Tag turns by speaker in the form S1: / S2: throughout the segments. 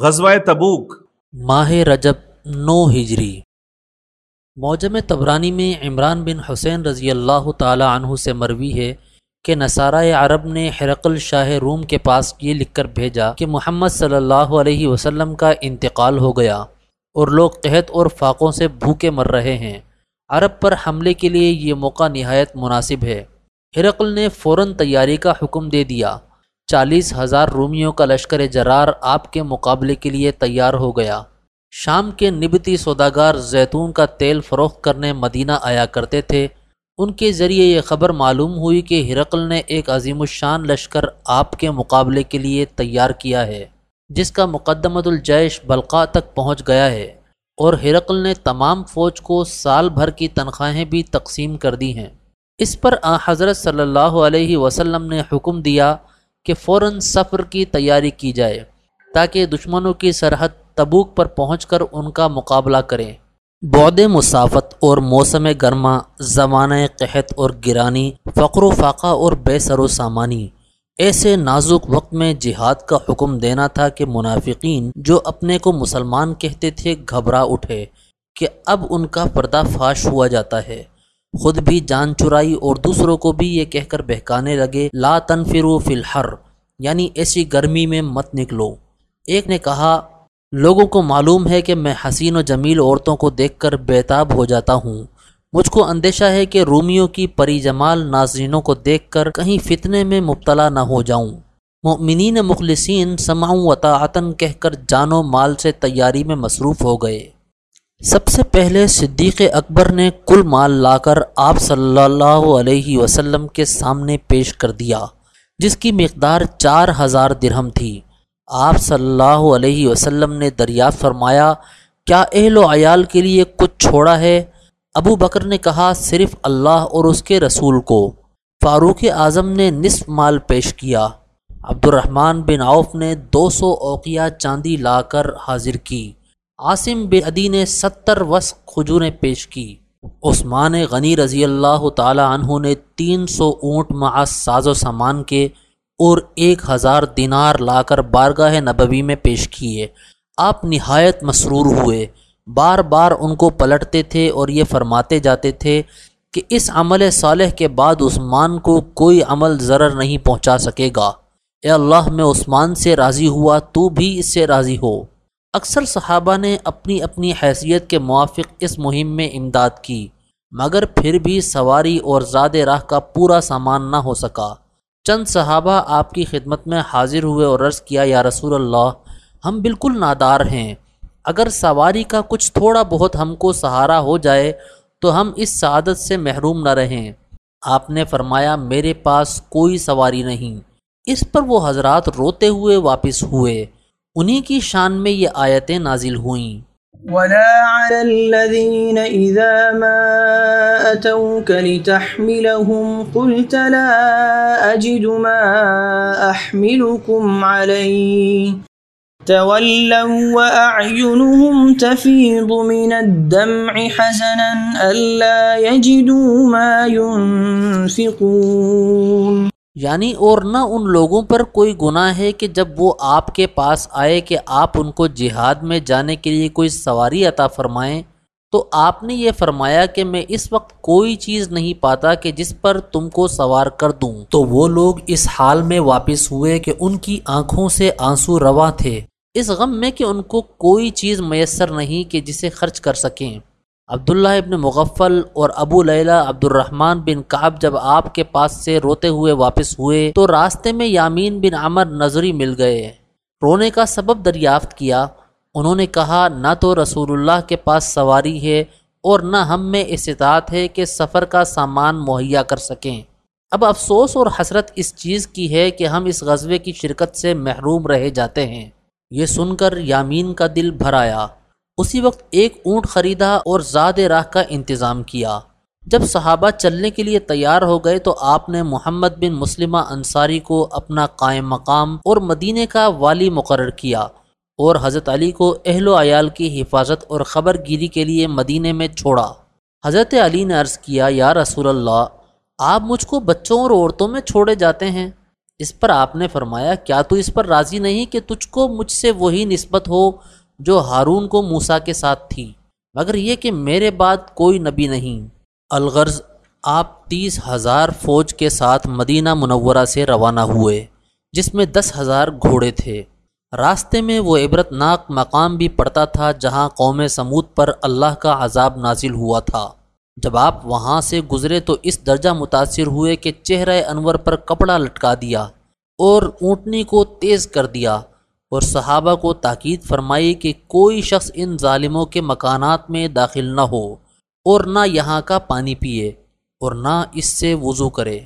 S1: غزوہ تبوک۔
S2: ماہ رجب نو ہجری۔ موجم تبرانی میں عمران بن حسین رضی اللہ تعالی عنہ سے مروی ہے کہ نصارہ عرب نے حرقل شاہ روم کے پاس یہ لکھ کر بھیجا کہ محمد صلی اللہ علیہ وسلم کا انتقال ہو گیا اور لوگ قحط اور فاقوں سے بھوکے مر رہے ہیں۔ عرب پر حملے کے لیے یہ موقع نہایت مناسب ہے۔ ہرقل نے فوراً تیاری کا حکم دے دیا۔ چالیس ہزار رومیوں کا لشکر جرار آپ کے مقابلے کے لیے تیار ہو گیا۔ شام کے نبتی سوداگار زیتون کا تیل فروخت کرنے مدینہ آیا کرتے تھے۔ ان کے ذریعے یہ خبر معلوم ہوئی کہ ہرقل نے ایک عظیم الشان لشکر آپ کے مقابلے کے لیے تیار کیا ہے، جس کا مقدمت الجیش بلقا تک پہنچ گیا ہے۔ اور ہرقل نے تمام فوج کو سال بھر کی تنخواہیں بھی تقسیم کر دی ہیں۔ اس پر آ حضرت صلی اللہ علیہ وسلم نے حکم دیا کہ فوراً سفر کی تیاری کی جائے، تاکہ دشمنوں کی سرحد تبوک پر پہنچ کر ان کا مقابلہ کریں۔ بعد مسافت اور موسم گرما، زمانہ قحط اور گرانی، فقر و فاقہ اور بے سر و سامانی، ایسے نازک وقت میں جہاد کا حکم دینا تھا کہ منافقین جو اپنے کو مسلمان کہتے تھے گھبرا اٹھے، کہ اب ان کا پردہ فاش ہوا جاتا ہے۔ خود بھی جان چرائی اور دوسروں کو بھی یہ کہہ کر بہکانے لگے، لا تنفرو فی الحر یعنی ایسی گرمی میں مت نکلو۔ ایک نے کہا، لوگوں کو معلوم ہے کہ میں حسین و جمیل عورتوں کو دیکھ کر بیتاب ہو جاتا ہوں۔ مجھ کو اندیشہ ہے کہ رومیوں کی پری جمال ناظرینوں کو دیکھ کر کہیں فتنے میں مبتلا نہ ہو جاؤں۔ مؤمنین مخلصین سماؤں وطاعتاً کہہ کر جان و مال سے تیاری میں مصروف ہو گئے۔ سب سے پہلے صدیق اکبر نے کل مال لا کر آپ صلی اللہ علیہ وسلم کے سامنے پیش کر دیا، جس کی مقدار چار ہزار درہم تھی۔ آپ صلی اللہ علیہ وسلم نے دریافت فرمایا، کیا اہل و عیال کے لیے کچھ چھوڑا ہے؟ ابو بکر نے کہا، صرف اللہ اور اس کے رسول کو۔ فاروق اعظم نے نصف مال پیش کیا۔ عبد الرحمن بن عوف نے دو سو اوقیہ چاندی لا کر حاضر کی۔ عاصم بن عدی نے ستر وسق کھجوریں پیش کی۔ عثمان غنی رضی اللہ تعالی عنہ نے تین سو اونٹ مع ساز و سامان کے اور ایک ہزار دینار لا کر بارگاہ نبوی میں پیش کیے۔ آپ نہایت مسرور ہوئے۔ بار بار ان کو پلٹتے تھے اور یہ فرماتے جاتے تھے کہ اس عمل صالح کے بعد عثمان کو کوئی عمل ضرر نہیں پہنچا سکے گا۔ اے اللہ، میں عثمان سے راضی ہوا، تو بھی اس سے راضی ہو۔ اکثر صحابہ نے اپنی اپنی حیثیت کے موافق اس مہم میں امداد کی، مگر پھر بھی سواری اور زاد راہ کا پورا سامان نہ ہو سکا۔ چند صحابہ آپ کی خدمت میں حاضر ہوئے اور عرض کیا، یا رسول اللہ، ہم بالکل نادار ہیں۔ اگر سواری کا کچھ تھوڑا بہت ہم کو سہارا ہو جائے، تو ہم اس سعادت سے محروم نہ رہیں۔ آپ نے فرمایا، میرے پاس کوئی سواری نہیں۔ اس پر وہ حضرات روتے ہوئے واپس ہوئے۔ انہی کی شان میں یہ آیتیں نازل ہوئیں۔
S3: ولا على الذين إذا ما أتوك لتحملهم قلت لا أجد ما أحملكم عليه تولوا وأعينهم تفيض من الدمع حزنا ألا يجدوا ما ينفقون
S2: یعنی اور نہ ان لوگوں پر کوئی گناہ ہے کہ جب وہ آپ کے پاس آئے کہ آپ ان کو جہاد میں جانے کے لیے کوئی سواری عطا فرمائیں، تو آپ نے یہ فرمایا کہ میں اس وقت کوئی چیز نہیں پاتا کہ جس پر تم کو سوار کر دوں۔ تو وہ لوگ اس حال میں واپس ہوئے کہ ان کی آنکھوں سے آنسو رواں تھے۔ اس غم میں کہ ان کو کوئی چیز میسر نہیں کہ جسے خرچ کر سکیں۔ عبداللہ ابن مغفل اور ابو لیلہ عبد الرحمن بن کعب جب آپ کے پاس سے روتے ہوئے واپس ہوئے تو راستے میں یامین بن عمر نظری مل گئے۔ رونے کا سبب دریافت کیا۔ انہوں نے کہا، نہ تو رسول اللہ کے پاس سواری ہے اور نہ ہم میں استطاعت ہے کہ سفر کا سامان مہیا کر سکیں۔ اب افسوس اور حسرت اس چیز کی ہے کہ ہم اس غزوے کی شرکت سے محروم رہے جاتے ہیں۔ یہ سن کر یامین کا دل بھر آیا۔ اسی وقت ایک اونٹ خریدا اور زاد راہ کا انتظام کیا۔ جب صحابہ چلنے کے لیے تیار ہو گئے تو آپ نے محمد بن مسلمہ انصاری کو اپنا قائم مقام اور مدینے کا والی مقرر کیا اور حضرت علی کو اہل و عیال کی حفاظت اور خبر گیری کے لیے مدینے میں چھوڑا۔ حضرت علی نے عرض کیا، یا رسول اللہ، آپ مجھ کو بچوں اور عورتوں میں چھوڑے جاتے ہیں۔ اس پر آپ نے فرمایا، کیا تو اس پر راضی نہیں کہ تجھ کو مجھ سے وہی نسبت ہو جو ہارون کو موسا کے ساتھ تھی۔ مگر یہ کہ میرے بعد کوئی نبی نہیں۔ الغرض آپ تیس ہزار فوج کے ساتھ مدینہ منورہ سے روانہ ہوئے، جس میں دس ہزار گھوڑے تھے۔ راستے میں وہ عبرت ناک مقام بھی پڑتا تھا جہاں قوم سمود پر اللہ کا عذاب نازل ہوا تھا۔ جب آپ وہاں سے گزرے تو اس درجہ متاثر ہوئے کہ چہرہ انور پر کپڑا لٹکا دیا اور اونٹنی کو تیز کر دیا۔ اور صحابہ کو تاکید فرمائی کہ کوئی شخص ان ظالموں کے مکانات میں داخل نہ ہو اور نہ یہاں کا پانی پیے اور نہ اس سے وضو کرے۔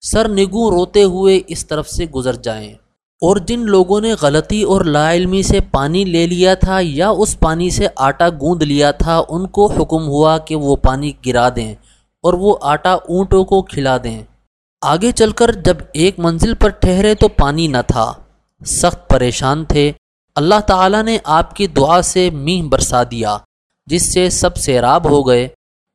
S2: سر نگو روتے ہوئے اس طرف سے گزر جائیں۔ اور جن لوگوں نے غلطی اور لا علمی سے پانی لے لیا تھا یا اس پانی سے آٹا گوند لیا تھا، ان کو حکم ہوا کہ وہ پانی گرا دیں اور وہ آٹا اونٹوں کو کھلا دیں۔ آگے چل کر جب ایک منزل پر ٹھہرے تو پانی نہ تھا۔ سخت پریشان تھے۔ اللہ تعالیٰ نے آپ کی دعا سے میہ برسا دیا، جس سے سب سیراب ہو گئے۔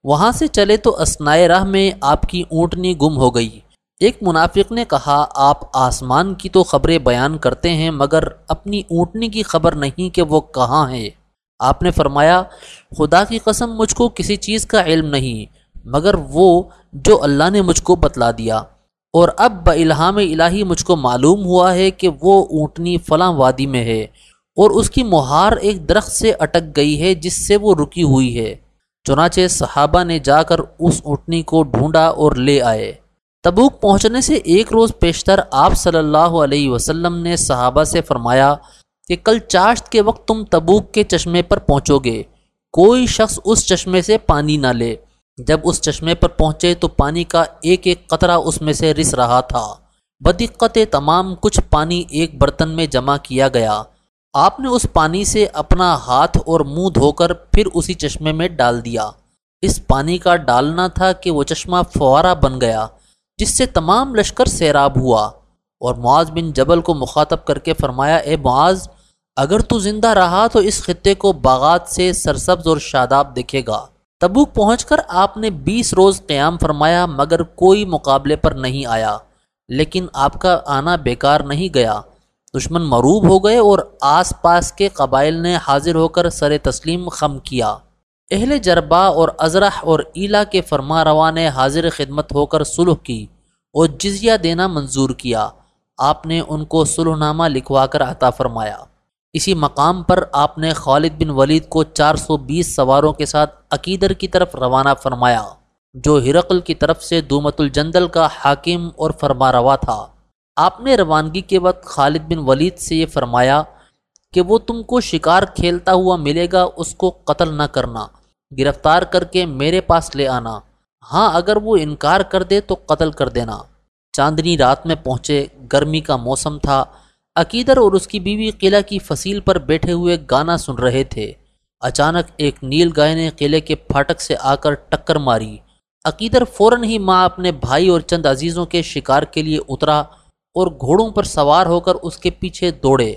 S2: وہاں سے چلے تو اسنائے راہ میں آپ کی اونٹنی گم ہو گئی۔ ایک منافق نے کہا، آپ آسمان کی تو خبریں بیان کرتے ہیں، مگر اپنی اونٹنی کی خبر نہیں کہ وہ کہاں ہے۔ آپ نے فرمایا، خدا کی قسم، مجھ کو کسی چیز کا علم نہیں، مگر وہ جو اللہ نے مجھ کو بتلا دیا۔ اور اب بالہام الہی مجھ کو معلوم ہوا ہے کہ وہ اونٹنی فلاں وادی میں ہے اور اس کی مہار ایک درخت سے اٹک گئی ہے جس سے وہ رکی ہوئی ہے۔ چنانچہ صحابہ نے جا کر اس اونٹنی کو ڈھونڈا اور لے آئے۔ تبوک پہنچنے سے ایک روز پیشتر آپ صلی اللہ علیہ وسلم نے صحابہ سے فرمایا کہ کل چاشت کے وقت تم تبوک کے چشمے پر پہنچو گے۔ کوئی شخص اس چشمے سے پانی نہ لے۔ جب اس چشمے پر پہنچے تو پانی کا ایک ایک قطرہ اس میں سے رس رہا تھا۔ بدقت تمام کچھ پانی ایک برتن میں جمع کیا گیا۔ آپ نے اس پانی سے اپنا ہاتھ اور منہ دھو کر پھر اسی چشمے میں ڈال دیا۔ اس پانی کا ڈالنا تھا کہ وہ چشمہ فوارہ بن گیا، جس سے تمام لشکر سیراب ہوا۔ اور معاذ بن جبل کو مخاطب کر کے فرمایا، اے معاذ، اگر تو زندہ رہا تو اس خطے کو باغات سے سرسبز اور شاداب دکھے گا۔ تبوک پہنچ کر آپ نے بیس روز قیام فرمایا مگر کوئی مقابلے پر نہیں آیا، لیکن آپ کا آنا بیکار نہیں گیا۔ دشمن مروب ہو گئے اور آس پاس کے قبائل نے حاضر ہو کر سر تسلیم خم کیا۔ اہل جربا اور ازرح اور ایلا کے فرما روا نے حاضر خدمت ہو کر سلح کی اور جزیہ دینا منظور کیا۔ آپ نے ان کو سلح نامہ لکھوا کر عطا فرمایا۔ اسی مقام پر آپ نے خالد بن ولید کو چار سو بیس سواروں کے ساتھ عقیدر کی طرف روانہ فرمایا، جو ہرقل کی طرف سے دومت الجندل کا حاکم اور فرما روا تھا۔ آپ نے روانگی کے وقت خالد بن ولید سے یہ فرمایا کہ وہ تم کو شکار کھیلتا ہوا ملے گا، اس کو قتل نہ کرنا، گرفتار کر کے میرے پاس لے آنا۔ ہاں اگر وہ انکار کر دے تو قتل کر دینا۔ چاندنی رات میں پہنچے، گرمی کا موسم تھا۔ عقیدر اور اس کی بیوی قلعہ کی فصیل پر بیٹھے ہوئے گانا سن رہے تھے۔ اچانک ایک نیل گائے نے قلعے کے پھاٹک سے آ کر ٹکر ماری۔ عقیدر فوراً ہی ماں اپنے بھائی اور چند عزیزوں کے شکار کے لیے اترا اور گھوڑوں پر سوار ہو کر اس کے پیچھے دوڑے۔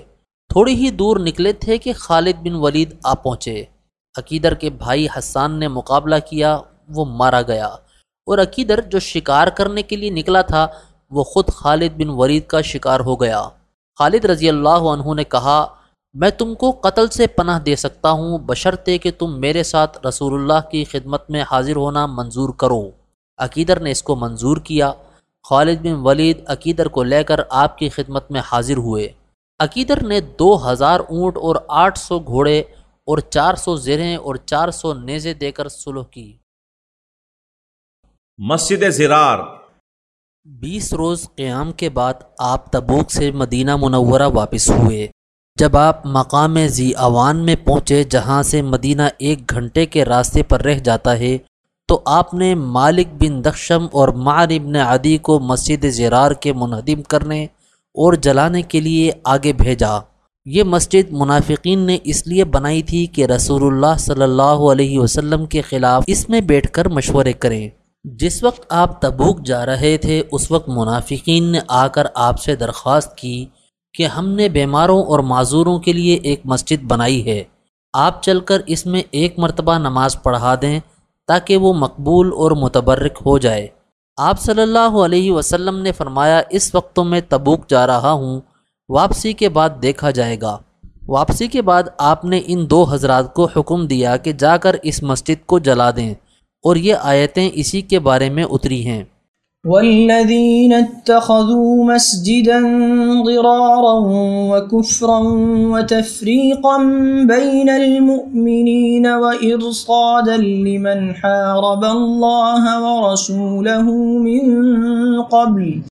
S2: تھوڑی ہی دور نکلے تھے کہ خالد بن ولید آ پہنچے۔ عقیدر کے بھائی حسان نے مقابلہ کیا، وہ مارا گیا۔ اور عقیدر جو شکار کرنے کے لیے نکلا تھا، وہ خود خالد بن ورید کا شکار ہو گیا۔ خالد رضی اللہ عنہ نے کہا، میں تم کو قتل سے پناہ دے سکتا ہوں، بشرطے کہ تم میرے ساتھ رسول اللہ کی خدمت میں حاضر ہونا منظور کرو۔ عقیدر نے اس کو منظور کیا۔ خالد بن ولید عقیدر کو لے کر آپ کی خدمت میں حاضر ہوئے۔ عقیدر نے دو ہزار اونٹ اور آٹھ سو گھوڑے اور چار سو زرہیں اور چار سو نیزے دے کر سلح کی۔
S1: مسجد زرار
S2: بیس روز قیام کے بعد آپ تبوک سے مدینہ منورہ واپس ہوئے۔ جب آپ مقام زی اوان میں پہنچے جہاں سے مدینہ ایک گھنٹے کے راستے پر رہ جاتا ہے، تو آپ نے مالک بن دخشم اور معر ابن عدی کو مسجد زرار کے منہدم کرنے اور جلانے کے لیے آگے بھیجا۔ یہ مسجد منافقین نے اس لیے بنائی تھی کہ رسول اللہ صلی اللہ علیہ وسلم کے خلاف اس میں بیٹھ کر مشورے کریں۔ جس وقت آپ تبوک جا رہے تھے، اس وقت منافقین نے آ کر آپ سے درخواست کی کہ ہم نے بیماروں اور معذوروں کے لیے ایک مسجد بنائی ہے۔ آپ چل کر اس میں ایک مرتبہ نماز پڑھا دیں تاکہ وہ مقبول اور متبرک ہو جائے۔ آپ صلی اللہ علیہ وسلم نے فرمایا، اس وقتوں میں تبوک جا رہا ہوں، واپسی کے بعد دیکھا جائے گا۔ واپسی کے بعد آپ نے ان دو حضرات کو حکم دیا کہ جا کر اس مسجد کو جلا دیں۔ اور یہ آیتیں اسی کے بارے میں اتری ہیں۔
S3: والذين اتخذوا مسجدا ضرارا وكفرا وتفريقا بين المؤمنين وإرصادا لمن حارب الله ورسوله من قبل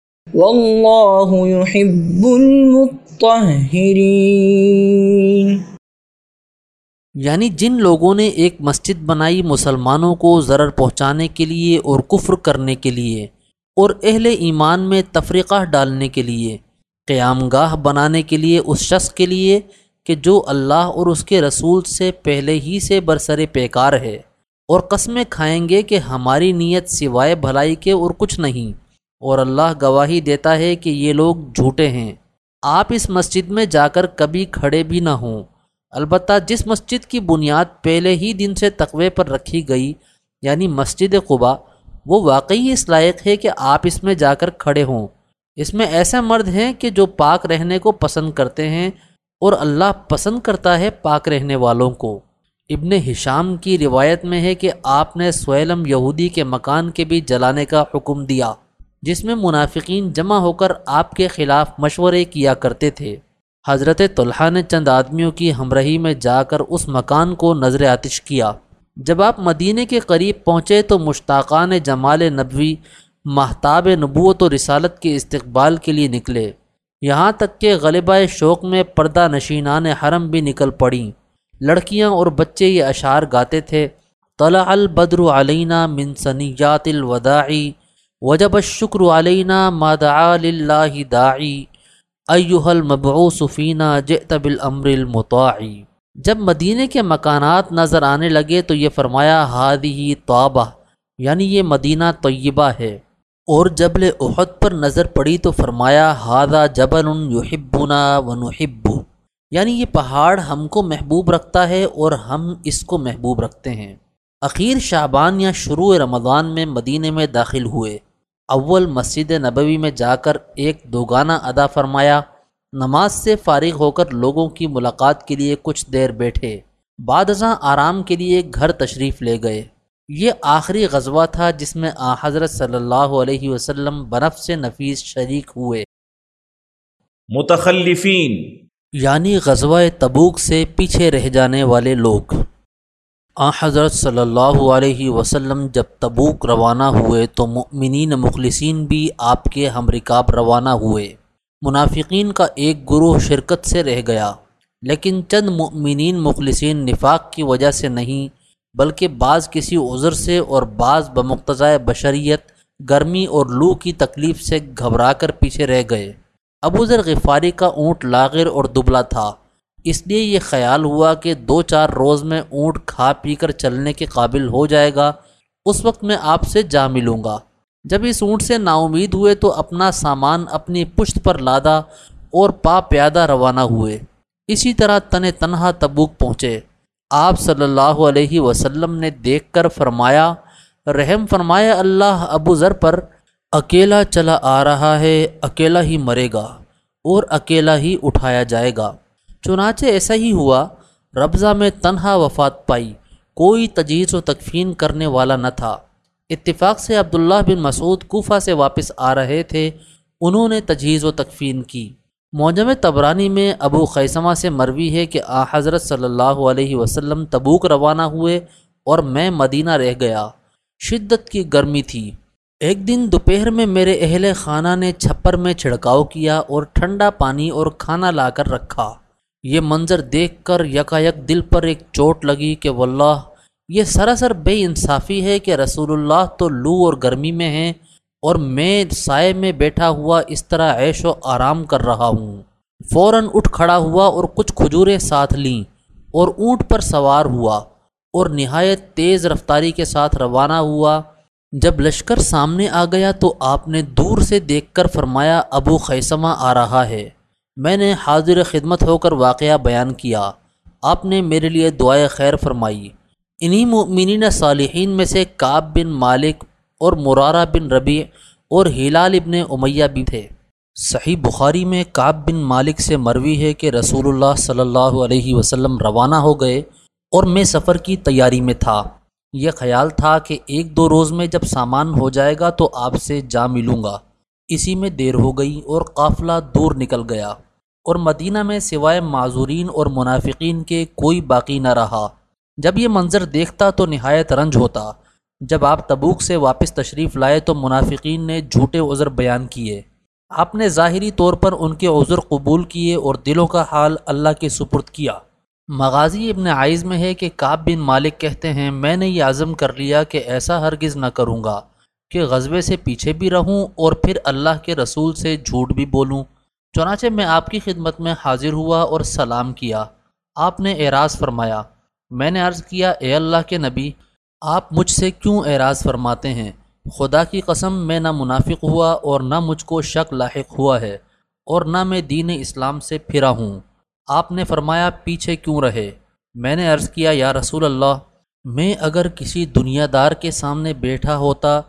S3: والله يحب المطهرين
S2: یعنی جن لوگوں نے ایک مسجد بنائی مسلمانوں کو ضرر پہنچانے کے لیے اور کفر کرنے کے لیے اور اہل ایمان میں تفریقہ ڈالنے کے لیے، قیام گاہ بنانے کے لیے اس شخص کے لیے کہ جو اللہ اور اس کے رسول سے پہلے ہی سے برسر پیکار ہے اور قسمیں کھائیں گے کہ ہماری نیت سوائے بھلائی کے اور کچھ نہیں۔ اور اللہ گواہی دیتا ہے کہ یہ لوگ جھوٹے ہیں۔ آپ اس مسجد میں جا کر کبھی کھڑے بھی نہ ہوں۔ البتہ جس مسجد کی بنیاد پہلے ہی دن سے تقوی پر رکھی گئی یعنی مسجد قبا، وہ واقعی اس لائق ہے کہ آپ اس میں جا کر کھڑے ہوں۔ اس میں ایسے مرد ہیں کہ جو پاک رہنے کو پسند کرتے ہیں اور اللہ پسند کرتا ہے پاک رہنے والوں کو۔ ابن حشام کی روایت میں ہے کہ آپ نے سویلم یہودی کے مکان کے بھی جلانے کا حکم دیا۔ جس میں منافقین جمع ہو کر آپ کے خلاف مشورے کیا کرتے تھے۔ حضرت طلحہ نے چند آدمیوں کی ہمراہی میں جا کر اس مکان کو نظر آتش کیا۔ جب آپ مدینے کے قریب پہنچے تو مشتاقان جمال نبوی محتاب نبوت و رسالت کے استقبال کے لیے نکلے۔ یہاں تک کہ غلبہ شوق میں پردہ نشینان حرم بھی نکل پڑیں۔ لڑکیاں اور بچے یہ اشعار گاتے تھے، طلع البدر علینا من سنیات الوداعی وجب الشکر علینا ما دعا للہ داعی ایوہ المبعوث فینا جئت بالامر المطاعی جب مدینہ کے مکانات نظر آنے لگے تو یہ فرمایا، ہادی توبہ یعنی یہ مدینہ طیبہ ہے۔ اور جبل احد پر نظر پڑی تو فرمایا ہادہ جبل یحبنا ونحب۔ یعنی یہ پہاڑ ہم کو محبوب رکھتا ہے اور ہم اس کو محبوب رکھتے ہیں۔ اخیر شعبان یا شروع رمضان میں مدینہ میں داخل ہوئے۔ اول مسجد نبوی میں جا کر ایک دوگانہ ادا فرمایا نماز سے فارغ ہو کر لوگوں کی ملاقات کے لیے کچھ دیر بیٹھے بعد ازاں آرام کے لیے گھر تشریف لے گئے۔ یہ آخری غزوہ تھا جس میں آ حضرت صلی اللہ علیہ وسلم برف سے نفیس شریک ہوئے۔
S1: متخلفین۔
S2: یعنی غزوہ تبوک سے پیچھے رہ جانے والے لوگ۔ آ، حضرت صلی اللہ علیہ وسلم جب تبوک روانہ ہوئے تو مؤمنین مخلصین بھی آپ کے ہم رکاب روانہ ہوئے۔ منافقین کا ایک گروہ شرکت سے رہ گیا، لیکن چند مؤمنین مخلصین نفاق کی وجہ سے نہیں، بلکہ بعض کسی عذر سے اور بعض بمقتضۂ بشریت، گرمی اور لو کی تکلیف سے گھبرا کر پیچھے رہ گئے۔ ابو ذر غفاری کا اونٹ لاغر اور دبلا تھا۔ اس لیے یہ خیال ہوا کہ دو چار روز میں اونٹ کھا پی کر چلنے کے قابل ہو جائے گا، اس وقت میں آپ سے جا ملوں گا۔ جب اس اونٹ سے نا امید ہوئے تو اپنا سامان اپنی پشت پر لادا اور پا پیادہ روانہ ہوئے۔ اسی طرح تن تنہا تبوک پہنچے۔ آپ صلی اللہ علیہ وسلم نے دیکھ کر فرمایا، رحم فرمایا اللہ ابو ذر پر، اکیلا چلا آ رہا ہے، اکیلا ہی مرے گا اور اکیلا ہی اٹھایا جائے گا۔ چنانچہ ایسا ہی ہوا، ربضہ میں تنہا وفات پائی، کوئی تجہیز و تکفین کرنے والا نہ تھا۔ اتفاق سے عبداللہ بن مسعود کوفہ سے واپس آ رہے تھے، انہوں نے تجہیز و تکفین کی۔ موجم تبرانی میں ابو خیسمہ سے مروی ہے کہ آ حضرت صلی اللہ علیہ وسلم تبوک روانہ ہوئے اور میں مدینہ رہ گیا۔ شدت کی گرمی تھی۔ ایک دن دوپہر میں میرے اہل خانہ نے چھپر میں چھڑکاؤ کیا اور ٹھنڈا پانی اور کھانا لا کر رکھا۔ یہ منظر دیکھ کر یکا یک دل پر ایک چوٹ لگی کہ واللہ، یہ سراسر بے انصافی ہے کہ رسول اللہ تو لو اور گرمی میں ہیں اور میں سائے میں بیٹھا ہوا اس طرح عیش و آرام کر رہا ہوں۔ فوراً اٹھ کھڑا ہوا اور کچھ کھجوریں ساتھ لیں اور اونٹ پر سوار ہوا اور نہایت تیز رفتاری کے ساتھ روانہ ہوا۔ جب لشکر سامنے آ گیا تو آپ نے دور سے دیکھ کر فرمایا، ابو خیسمہ آ رہا ہے۔ میں نے حاضر خدمت ہو کر واقعہ بیان کیا۔ آپ نے میرے لیے دعائے خیر فرمائی۔ انہی مؤمنین صالحین میں سے کعب بن مالک اور مرارہ بن ربیع اور ہلال ابن امیہ بھی تھے۔ صحیح بخاری میں کعب بن مالک سے مروی ہے کہ رسول اللہ صلی اللہ علیہ وسلم روانہ ہو گئے اور میں سفر کی تیاری میں تھا۔ یہ خیال تھا کہ ایک دو روز میں جب سامان ہو جائے گا تو آپ سے جا ملوں گا۔ اسی میں دیر ہو گئی اور قافلہ دور نکل گیا۔ اور مدینہ میں سوائے معذورین اور منافقین کے کوئی باقی نہ رہا۔ جب یہ منظر دیکھتا تو نہایت رنج ہوتا۔ جب آپ تبوک سے واپس تشریف لائے تو منافقین نے جھوٹے عذر بیان کیے۔ آپ نے ظاہری طور پر ان کے عذر قبول کیے اور دلوں کا حال اللہ کے سپرد کیا۔ مغازی ابن عائز میں ہے کہ کعب بن مالک کہتے ہیں، میں نے یہ عزم کر لیا کہ ایسا ہرگز نہ کروں گا، کہ غزبے سے پیچھے بھی رہوں اور پھر اللہ کے رسول سے جھوٹ بھی بولوں۔ چنانچہ میں آپ کی خدمت میں حاضر ہوا اور سلام کیا۔ آپ نے اعراض فرمایا، میں نے عرض کیا، اے اللہ کے نبی، آپ مجھ سے کیوں اعراض فرماتے ہیں؟ خدا کی قسم، میں نہ منافق ہوا اور نہ مجھ کو شک لاحق ہوا ہے اور نہ میں دین اسلام سے پھرا ہوں۔ آپ نے فرمایا، پیچھے کیوں رہے؟ میں نے عرض کیا، یا رسول اللہ، میں اگر کسی دنیا دار کے سامنے بیٹھا ہوتا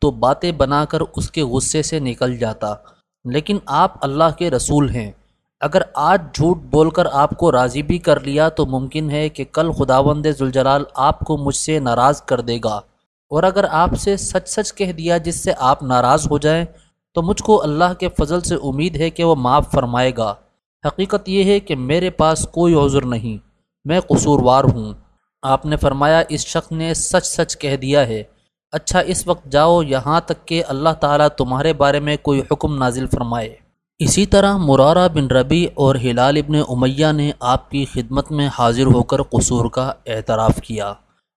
S2: تو باتیں بنا کر اس کے غصے سے نکل جاتا۔ لیکن آپ اللہ کے رسول ہیں۔ اگر آج جھوٹ بول کر آپ کو راضی بھی کر لیا تو ممکن ہے کہ کل خداوند ذوالجلال آپ کو مجھ سے ناراض کر دے گا۔ اور اگر آپ سے سچ سچ کہہ دیا جس سے آپ ناراض ہو جائیں، تو مجھ کو اللہ کے فضل سے امید ہے کہ وہ معاف فرمائے گا۔ حقیقت یہ ہے کہ میرے پاس کوئی عذر نہیں، میں قصوروار ہوں۔ آپ نے فرمایا، اس شخص نے سچ سچ کہہ دیا ہے۔ اچھا اس وقت جاؤ، یہاں تک کہ اللہ تعالیٰ تمہارے بارے میں کوئی حکم نازل فرمائے۔ اسی طرح مرارہ بن ربی اور ہلال ابن امیہ نے آپ کی خدمت میں حاضر ہو کر قصور کا اعتراف کیا۔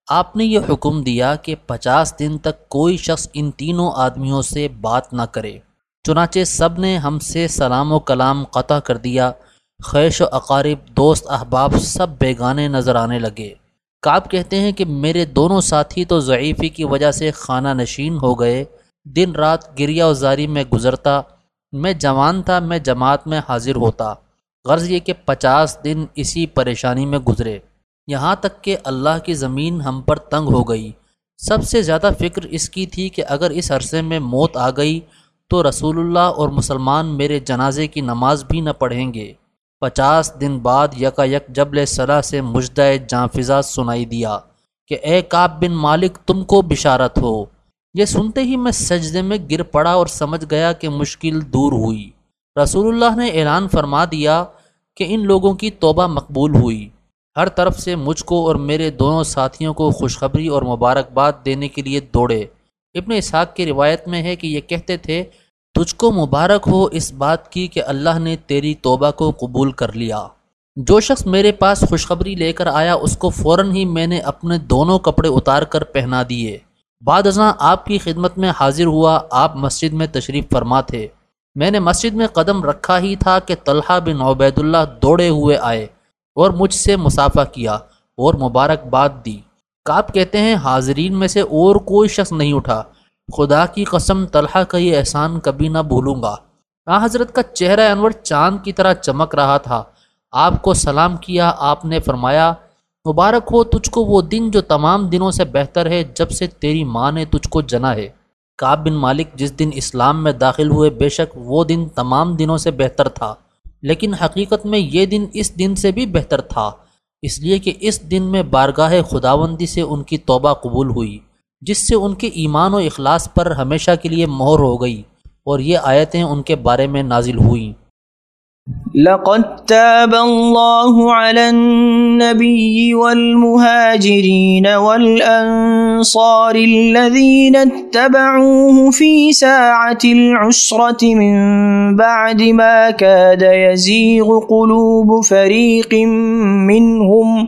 S2: آپ نے یہ حکم دیا کہ پچاس دن تک کوئی شخص ان تینوں آدمیوں سے بات نہ کرے۔ چنانچہ سب نے ہم سے سلام و کلام قطع کر دیا۔ خیش و اقارب، دوست احباب، سب بیگانے نظر آنے لگے۔ کعب کہتے ہیں کہ میرے دونوں ساتھی تو ضعیفی کی وجہ سے خانہ نشین ہو گئے۔ دن رات گریا و زاری میں گزرتا، میں جوان تھا، میں جماعت میں حاضر ہوتا۔ غرض یہ کہ پچاس دن اسی پریشانی میں گزرے۔ یہاں تک کہ اللہ کی زمین ہم پر تنگ ہو گئی۔ سب سے زیادہ فکر اس کی تھی کہ اگر اس عرصے میں موت آ گئی تو رسول اللہ اور مسلمان میرے جنازے کی نماز بھی نہ پڑھیں گے۔ پچاس دن بعد یکا یک جبل صلاح سے مجدہ جاں فضا سنائی دیا کہ اے کاب بن مالک، تم کو بشارت ہو۔ یہ سنتے ہی میں سجدے میں گر پڑا اور سمجھ گیا کہ مشکل دور ہوئی۔ رسول اللہ نے اعلان فرما دیا کہ ان لوگوں کی توبہ مقبول ہوئی۔ ہر طرف سے مجھ کو اور میرے دونوں ساتھیوں کو خوشخبری اور مبارکباد دینے کے لیے دوڑے۔ ابن اسحاق کی روایت میں ہے کہ یہ کہتے تھے تجھ کو مبارک ہو اس بات کی کہ اللہ نے تیری توبہ کو قبول کر لیا۔ جو شخص میرے پاس خوشخبری لے کر آیا، اس کو فوراً ہی میں نے اپنے دونوں کپڑے اتار کر پہنا دیے۔ بعد ازاں آپ کی خدمت میں حاضر ہوا، آپ مسجد میں تشریف فرما تھے۔ میں نے مسجد میں قدم رکھا ہی تھا کہ طلحہ بن عبید اللہ دوڑے ہوئے آئے اور مجھ سے مسافہ کیا اور مبارکباد دی۔ کاپ کہتے ہیں، حاضرین میں سے اور کوئی شخص نہیں اٹھا۔ خدا کی قسم طلحہ کا یہ احسان کبھی نہ بھولوں گا۔ آ، حضرت کا چہرہ انور چاند کی طرح چمک رہا تھا۔ آپ کو سلام کیا، آپ نے فرمایا، مبارک ہو تجھ کو وہ دن جو تمام دنوں سے بہتر ہے، جب سے تیری ماں نے تجھ کو جنا ہے۔ کاب بن مالک جس دن اسلام میں داخل ہوئے، بے شک وہ دن تمام دنوں سے بہتر تھا۔ لیکن حقیقت میں یہ دن اس دن سے بھی بہتر تھا۔ اس لیے کہ اس دن میں بارگاہ خداوندی سے ان کی توبہ قبول ہوئی۔ جس سے ان کے ایمان و اخلاص پر ہمیشہ کے لیے مہر ہو گئی اور یہ آیتیں ان کے بارے میں نازل ہوئیں۔
S3: لقد تاب الله على النبي والمهاجرين والأنصار الذين اتبعوه في ساعة العسرة من بعد ما كاد يزيغ قلوب فريق منهم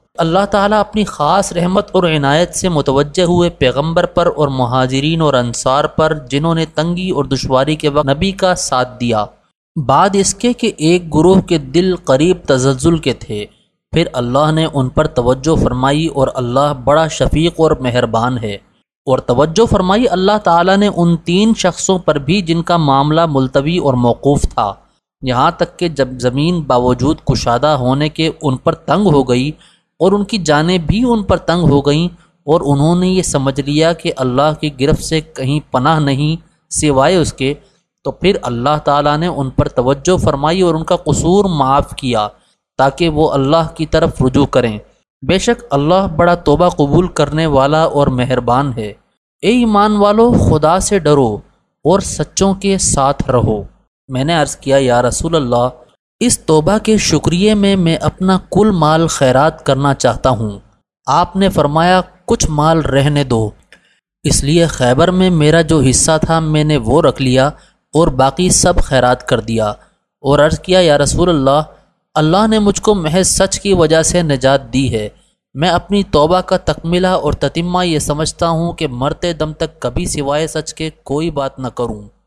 S2: اللہ تعالیٰ اپنی خاص رحمت اور عنایت سے متوجہ ہوئے پیغمبر پر اور مہاجرین اور انصار پر جنہوں نے تنگی اور دشواری کے وقت نبی کا ساتھ دیا۔ بعد اس کے کہ ایک گروہ کے دل قریب تزلزل کے تھے۔ پھر اللہ نے ان پر توجہ فرمائی اور اللہ بڑا شفیق اور مہربان ہے۔ اور توجہ فرمائی اللہ تعالیٰ نے ان تین شخصوں پر بھی جن کا معاملہ ملتوی اور موقوف تھا۔ یہاں تک کہ جب زمین باوجود کشادہ ہونے کے ان پر تنگ ہو گئی اور ان کی جانیں بھی ان پر تنگ ہو گئیں اور انہوں نے یہ سمجھ لیا کہ اللہ کی گرفت سے کہیں پناہ نہیں سوائے اس کے، تو پھر اللہ تعالیٰ نے ان پر توجہ فرمائی اور ان کا قصور معاف کیا تاکہ وہ اللہ کی طرف رجوع کریں۔ بے شک اللہ بڑا توبہ قبول کرنے والا اور مہربان ہے۔ اے ایمان والو، خدا سے ڈرو اور سچوں کے ساتھ رہو۔ میں نے عرض کیا، یا رسول اللہ اس توبہ کے شکریہ میں میں اپنا کل مال خیرات کرنا چاہتا ہوں۔ آپ نے فرمایا، کچھ مال رہنے دو۔ اس لیے خیبر میں میرا جو حصہ تھا، میں نے وہ رکھ لیا اور باقی سب خیرات کر دیا۔ اور عرض کیا، یا رسول اللہ اللہ نے مجھ کو محض سچ کی وجہ سے نجات دی ہے۔ میں اپنی توبہ کا تکملہ اور تتمہ یہ سمجھتا ہوں کہ مرتے دم تک کبھی سوائے سچ کے کوئی بات نہ کروں۔